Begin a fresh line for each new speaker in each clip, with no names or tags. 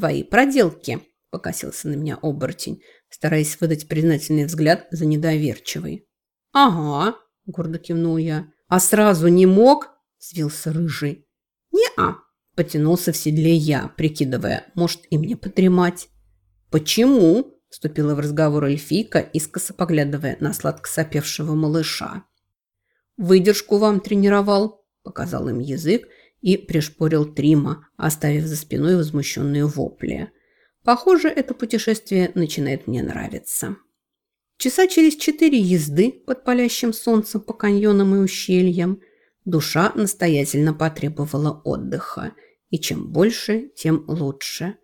твои проделки», – покосился на меня оборотень, стараясь выдать признательный взгляд за недоверчивый. «Ага», – гордо кивнул я. «А сразу не мог?» – свился рыжий. «Не-а», – потянулся в седле я, прикидывая, может, и мне подремать. «Почему?» – вступила в разговор эльфийка, искоса поглядывая на сладко сопевшего малыша. «Выдержку вам тренировал», – показал им язык и пришпорил Трима, оставив за спиной возмущенные вопли. «Похоже, это путешествие начинает мне нравиться». Часа через четыре езды под палящим солнцем по каньонам и ущельям душа настоятельно потребовала отдыха, и чем больше, тем лучше.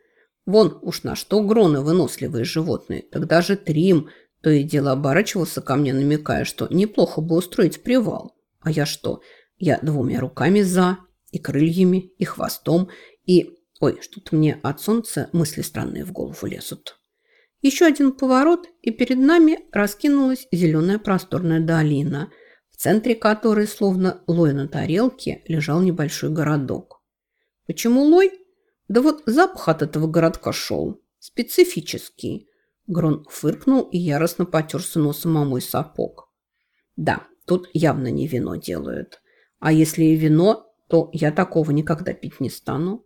Вон уж на что гроны выносливые животные, тогда же Трим то и дело оборачивался ко мне, намекая, что неплохо бы устроить привал. А я что? Я двумя руками за, и крыльями, и хвостом, и... Ой, что-то мне от солнца мысли странные в голову лезут. Еще один поворот, и перед нами раскинулась зеленая просторная долина, в центре которой, словно лой на тарелке, лежал небольшой городок. Почему лой? Да вот запах от этого городка шел. Специфический. Грон фыркнул и яростно потерся носом о мой сапог. Да, тут явно не вино делают. А если и вино, то я такого никогда пить не стану.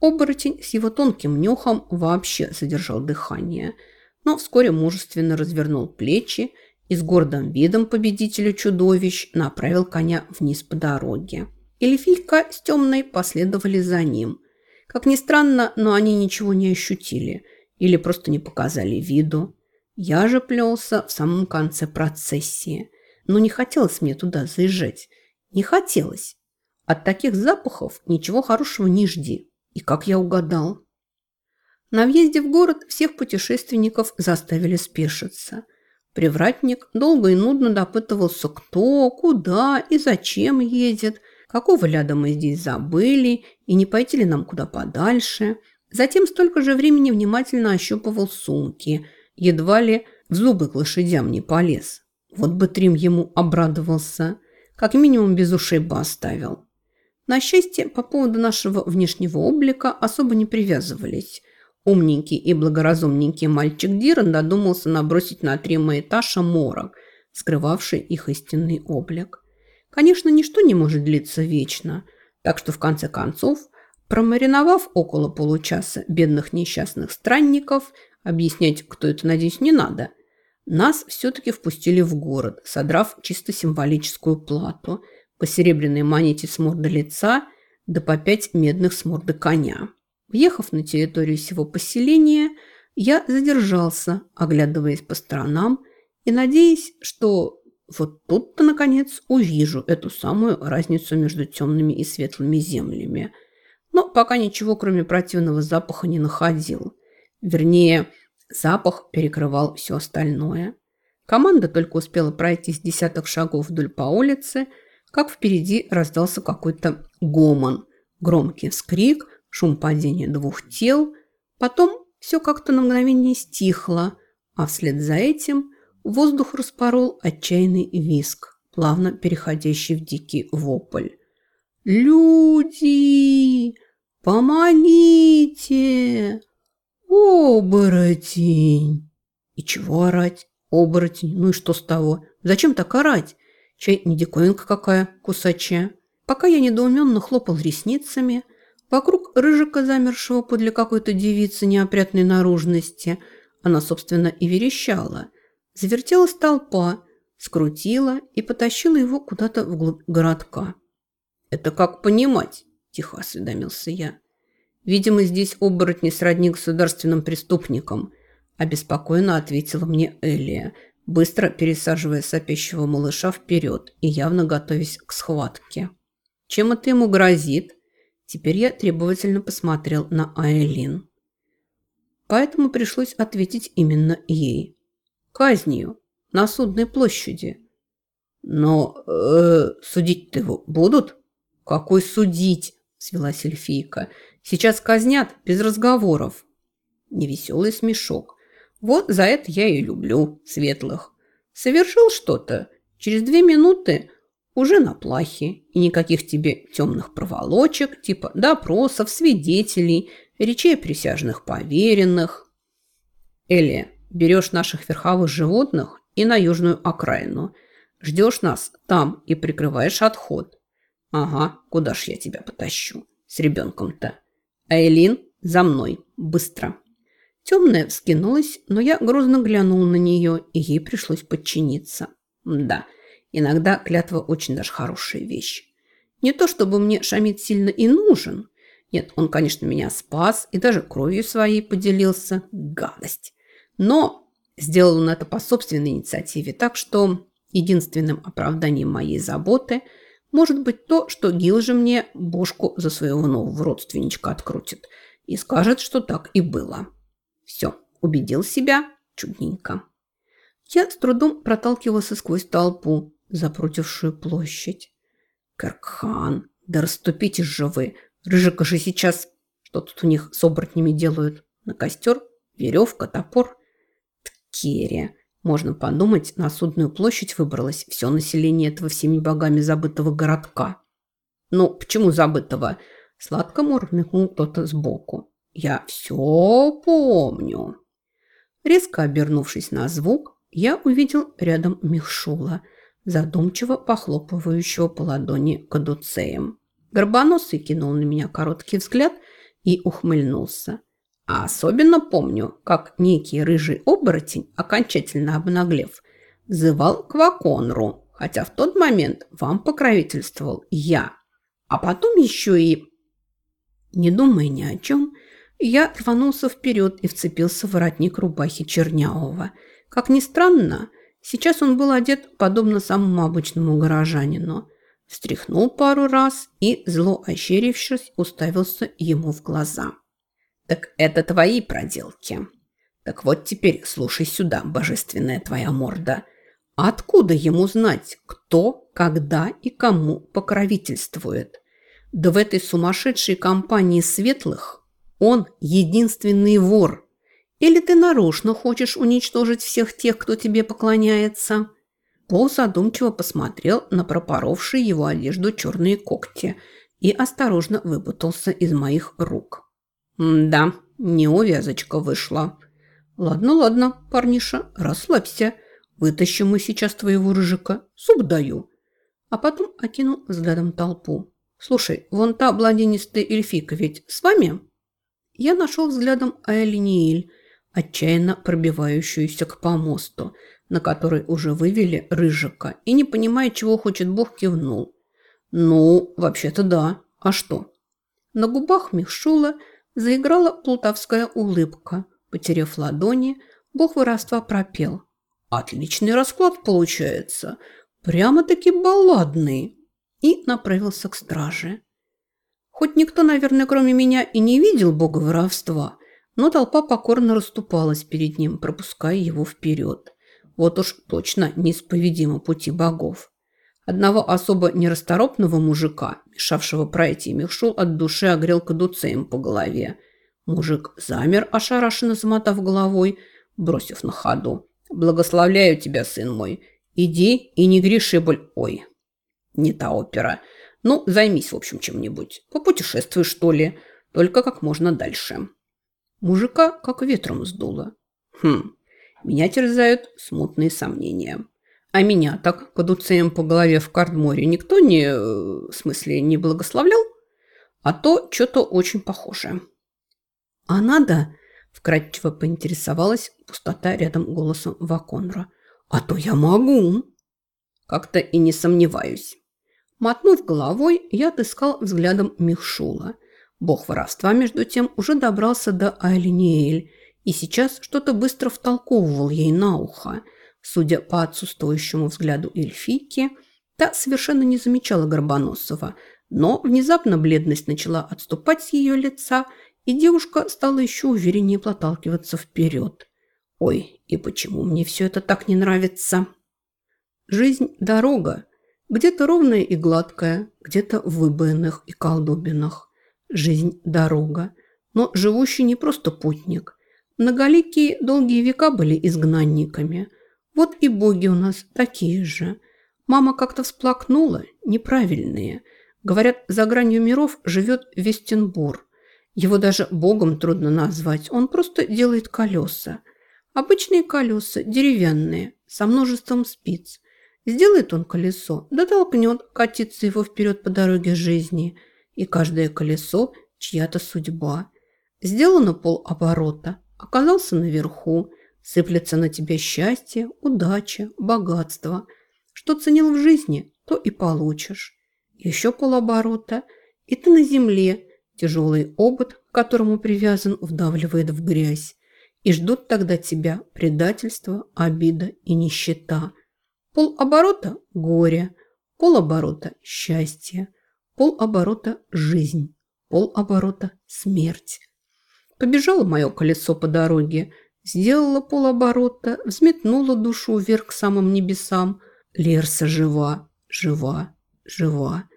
Оборотень с его тонким нюхом вообще задержал дыхание, но вскоре мужественно развернул плечи и с гордым видом победителя чудовищ направил коня вниз по дороге. Эльфийка с темной последовали за ним. Как ни странно, но они ничего не ощутили или просто не показали виду. Я же плелся в самом конце процессии, но не хотелось мне туда заезжать. Не хотелось. От таких запахов ничего хорошего не жди. И как я угадал? На въезде в город всех путешественников заставили спешиться. Привратник долго и нудно допытывался, кто, куда и зачем едет, какого ляда мы здесь забыли и не пойти ли нам куда подальше. Затем столько же времени внимательно ощупывал сумки, едва ли в зубы к лошадям не полез. Вот бы Трим ему обрадовался, как минимум без ушей бы оставил. На счастье, по поводу нашего внешнего облика особо не привязывались. Умненький и благоразумненький мальчик Диран додумался набросить на Трима этажа морок, скрывавший их истинный облик. Конечно, ничто не может длиться вечно, так что в конце концов, промариновав около получаса бедных несчастных странников, объяснять, кто это, надеюсь, не надо, нас все-таки впустили в город, содрав чисто символическую плату – по серебряной монете с морды лица, да по пять медных с морды коня. Въехав на территорию всего поселения, я задержался, оглядываясь по сторонам и надеясь, что вот тут-то, наконец, увижу эту самую разницу между темными и светлыми землями. Но пока ничего, кроме противного запаха, не находил. Вернее, запах перекрывал все остальное. Команда только успела пройти с десяток шагов вдоль по улице – как впереди раздался какой-то гомон, громкий вскрик, шум падения двух тел. Потом все как-то на мгновение стихло, а вслед за этим воздух распорол отчаянный виск, плавно переходящий в дикий вопль. «Люди! Помогите! Оборотень!» И чего орать? Оборотень, ну и что с того? Зачем так орать? Чай не диковинка какая, кусачая. Пока я недоуменно хлопал ресницами, вокруг рыжика, замершего подле какой-то девицы неопрятной наружности, она, собственно, и верещала. Завертелась толпа, скрутила и потащила его куда-то вглубь городка. «Это как понимать?» – тихо осведомился я. «Видимо, здесь оборотни сродни государственным преступникам», – обеспокоенно ответила мне Элия – быстро пересаживая сопящего малыша вперед и явно готовясь к схватке. Чем это ему грозит? Теперь я требовательно посмотрел на Айлин. Поэтому пришлось ответить именно ей. Казнью на судной площади. Но э, судить-то его будут? Какой судить? Свелась эльфийка. Сейчас казнят без разговоров. Невеселый смешок. Вот за это я и люблю светлых. Совершил что-то, через две минуты уже на плахе, и никаких тебе темных проволочек, типа допросов, свидетелей, речей присяжных поверенных. Элли, берешь наших верховых животных и на южную окраину. Ждешь нас там и прикрываешь отход. Ага, куда ж я тебя потащу? С ребенком-то. А Элин за мной. Быстро. Темная вскинулась, но я грозно глянул на нее, и ей пришлось подчиниться. Да, иногда клятва очень даже хорошая вещь. Не то чтобы мне Шамид сильно и нужен. Нет, он, конечно, меня спас и даже кровью своей поделился. Гадость. Но сделал он это по собственной инициативе, так что единственным оправданием моей заботы может быть то, что Гил же мне бошку за своего нового родственничка открутит и скажет, что так и было. Все, убедил себя чудненько. Я с трудом проталкивался сквозь толпу, запрутившую площадь. Каркхан, да расступитесь же вы. Рыжика же сейчас... Что тут у них с оборотнями делают? На костер? Веревка, топор? Ткерия. Можно подумать, на судную площадь выбралось все население этого всеми богами забытого городка. Ну, почему забытого? Сладко мурмыкнул кто-то сбоку. Я все помню. Резко обернувшись на звук, я увидел рядом Михшула – задумчиво похлопывающего по ладони кадуцеем. Горбоносый кинул на меня короткий взгляд и ухмыльнулся. А особенно помню, как некий рыжий оборотень, окончательно обнаглев, взывал к Ваконру, хотя в тот момент вам покровительствовал я. А потом еще и... Не думая ни о чем, я рванулся вперед и вцепился в воротник рубахи Чернявого. Как ни странно, Сейчас он был одет подобно самому обычному горожанину. Встряхнул пару раз и, зло ощерившись, уставился ему в глаза. «Так это твои проделки. Так вот теперь слушай сюда, божественная твоя морда. Откуда ему знать, кто, когда и кому покровительствует? Да в этой сумасшедшей компании светлых он единственный вор – или ты нарочно хочешь уничтожить всех тех, кто тебе поклоняется?» Пол задумчиво посмотрел на пропоровшие его одежду черные когти и осторожно выпутался из моих рук. «Да, неувязочка вышла. Ладно, ладно, парниша, расслабься. Вытащим мы сейчас твоего рыжика. Суп даю». А потом окинул взглядом толпу. «Слушай, вон та блондинистая эльфика ведь с вами?» Я нашел взглядом Аэлиниэль, отчаянно пробивающуюся к помосту, на который уже вывели Рыжика, и, не понимая, чего хочет Бог, кивнул. «Ну, вообще-то да. А что?» На губах Михшула заиграла плутовская улыбка. Потеряв ладони, Бог воровства пропел. «Отличный расклад получается. Прямо-таки балладный!» И направился к страже. Хоть никто, наверное, кроме меня и не видел бога воровства, но толпа покорно расступалась перед ним, пропуская его вперед. Вот уж точно неисповедимо пути богов. Одного особо нерасторопного мужика, мешавшего пройти, Михшул от души огрел кадуцеем по голове. Мужик замер, ошарашенно замотав головой, бросив на ходу. «Благословляю тебя, сын мой. Иди и не греши боль... Ой, не та опера. Ну, займись, в общем, чем-нибудь. Попутешествуй, что ли, только как можно дальше». Мужика как ветром сдуло. Хм, меня терзают смутные сомнения. А меня так под уцеем по голове в Кардморе никто не, э, в смысле, не благословлял? А то что-то очень похоже. А надо, вкратчиво поинтересовалась пустота рядом голосом Ваконра. А то я могу. Как-то и не сомневаюсь. Мотнув головой, я отыскал взглядом Михшула – Бог воровства, между тем, уже добрался до Айлиниэль и сейчас что-то быстро втолковывал ей на ухо. Судя по отсутствующему взгляду эльфийки, та совершенно не замечала Горбоносова, но внезапно бледность начала отступать с ее лица, и девушка стала еще увереннее проталкиваться вперед. «Ой, и почему мне все это так не нравится?» Жизнь – дорога, где-то ровная и гладкая, где-то в выбоинах и колдобинах. Жизнь – дорога, но живущий не просто путник. Многоликие долгие века были изгнанниками. Вот и боги у нас такие же. Мама как-то всплакнула, неправильные. Говорят, за гранью миров живет Вестенбур. Его даже богом трудно назвать, он просто делает колеса. Обычные колеса, деревянные, со множеством спиц. Сделает он колесо, да толкнет катиться его вперед по дороге жизни. И каждое колесо – чья-то судьба. Сделано полоборота, оказался наверху, сыплется на тебя счастье, удача, богатство. Что ценил в жизни, то и получишь. Еще полоборота, и ты на земле, тяжелый обод, к которому привязан, вдавливает в грязь. И ждут тогда тебя предательство, обида и нищета. Полоборота – горе, полоборота – счастье, полоборота – жизнь, полоборота – смерть. Побежало мое колесо по дороге, сделала полоборота, взметнула душу вверх к самым небесам. Лерса жива, жива, жива.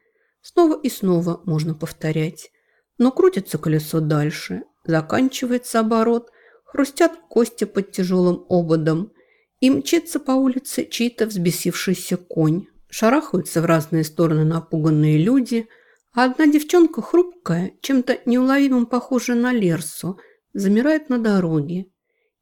Снова и снова можно повторять. Но крутится колесо дальше, заканчивается оборот, хрустят кости под тяжелым ободом, и мчится по улице чей-то взбесившийся конь. Шарахаются в разные стороны напуганные люди, а одна девчонка хрупкая, чем-то неуловимым похожа на Лерсу, замирает на дороге.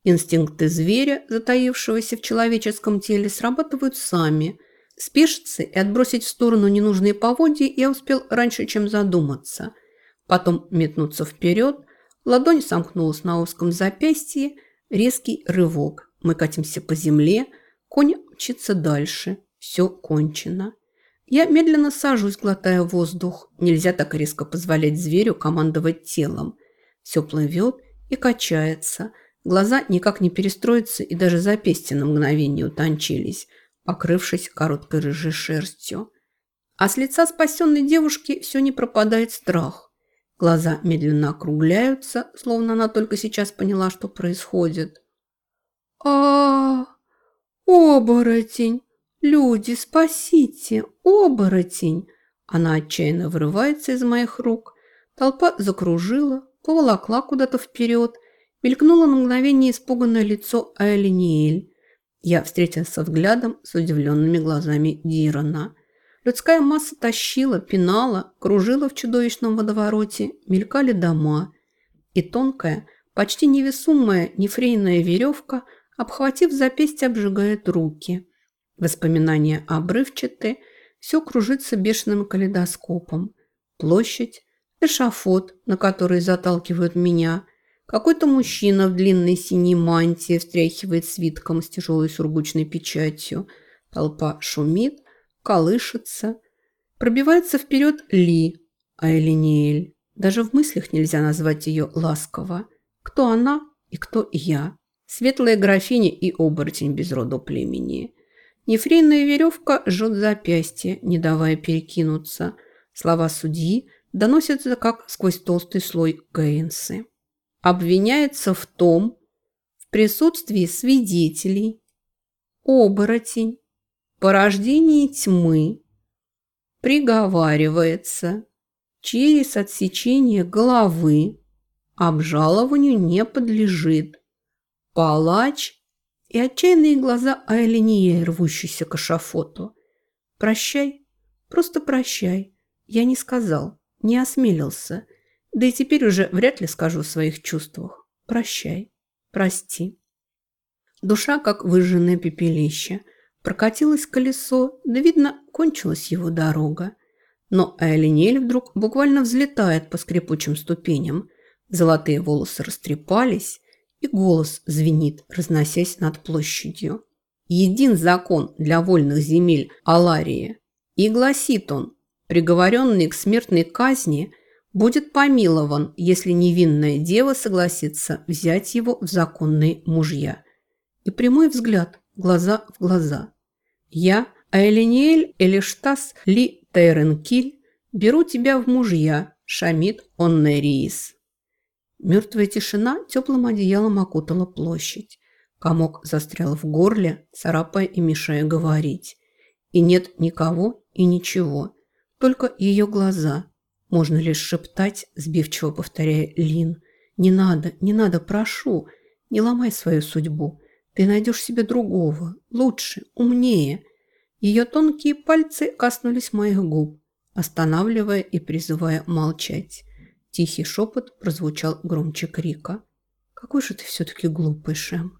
Инстинкты зверя, затаившегося в человеческом теле, срабатывают сами – Спешиться и отбросить в сторону ненужные поводья я успел раньше, чем задуматься. Потом метнуться вперед, ладонь сомкнулась на узком запястье, резкий рывок. Мы катимся по земле, конь мчится дальше. Все кончено. Я медленно сажусь, глотая воздух. Нельзя так резко позволять зверю командовать телом. Все плывет и качается. Глаза никак не перестроятся, и даже запястья на мгновение утончились – покрывшись короткой рыжей шерстью. А с лица спасенной девушки все не пропадает страх. Глаза медленно округляются, словно она только сейчас поняла, что происходит. А, Оборотень! Люди, спасите! Оборотень!» Она отчаянно вырывается из моих рук. Толпа закружила, поволокла куда-то вперед. Мелькнуло на мгновение испуганное лицо Айлиниэль. Я встретился взглядом с удивленными глазами Дирана. Людская масса тащила, пинала, кружила в чудовищном водовороте, мелькали дома. И тонкая, почти невесомая нефрейная веревка, обхватив запястье, обжигает руки. Воспоминания обрывчатые, все кружится бешеным калейдоскопом. Площадь, эшафот, на который заталкивают меня, какой-то мужчина в длинной синей мантии встряхивает свитком с тяжелой сургучной печатью. Толпа шумит, колышется. Пробивается вперед Ли, а Элиниэль. Даже в мыслях нельзя назвать ее ласково. Кто она и кто я? Светлая графиня и оборотень без рода племени. Нефрейная веревка жжет запястье, не давая перекинуться. Слова судьи доносятся, как сквозь толстый слой Гейнсы обвиняется в том, в присутствии свидетелей, оборотень, порождении тьмы, приговаривается через отсечение головы, обжалованию не подлежит. Палач и отчаянные глаза Айлинии, рвущиеся к эшафоту. «Прощай, просто прощай». Я не сказал, не осмелился – да и теперь уже вряд ли скажу в своих чувствах. Прощай, прости. Душа, как выжженное пепелище. Прокатилось колесо, да, видно, кончилась его дорога. Но Айлинель вдруг буквально взлетает по скрипучим ступеням. Золотые волосы растрепались, и голос звенит, разносясь над площадью. Един закон для вольных земель Аларии. И гласит он, приговоренный к смертной казни будет помилован, если невинная дева согласится взять его в законные мужья. И прямой взгляд, глаза в глаза. Я, Айлиниэль Элиштас Ли Тайренкиль, беру тебя в мужья, Шамид Оннериис. Мертвая тишина теплым одеялом окутала площадь. Комок застрял в горле, царапая и мешая говорить. И нет никого и ничего, только ее глаза – можно лишь шептать, сбивчиво повторяя Лин. «Не надо, не надо, прошу, не ломай свою судьбу. Ты найдешь себе другого, лучше, умнее». Ее тонкие пальцы коснулись моих губ, останавливая и призывая молчать. Тихий шепот прозвучал громче крика. «Какой же ты все-таки глупый, Шем!»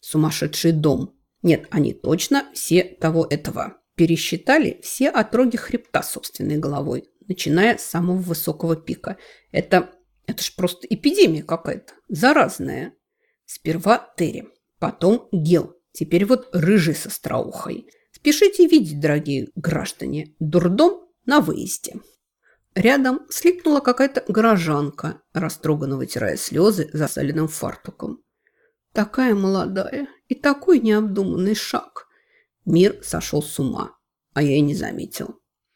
«Сумасшедший дом! Нет, они точно все того этого!» Пересчитали все отроги хребта собственной головой, начиная с самого высокого пика. Это, это ж просто эпидемия какая-то, заразная. Сперва Терри, потом Гел, теперь вот рыжий со страухой. Спешите видеть, дорогие граждане, дурдом на выезде. Рядом слипнула какая-то горожанка, растроганно вытирая слезы засаленным фартуком. Такая молодая и такой необдуманный шаг. Мир сошел с ума, а я и не заметил.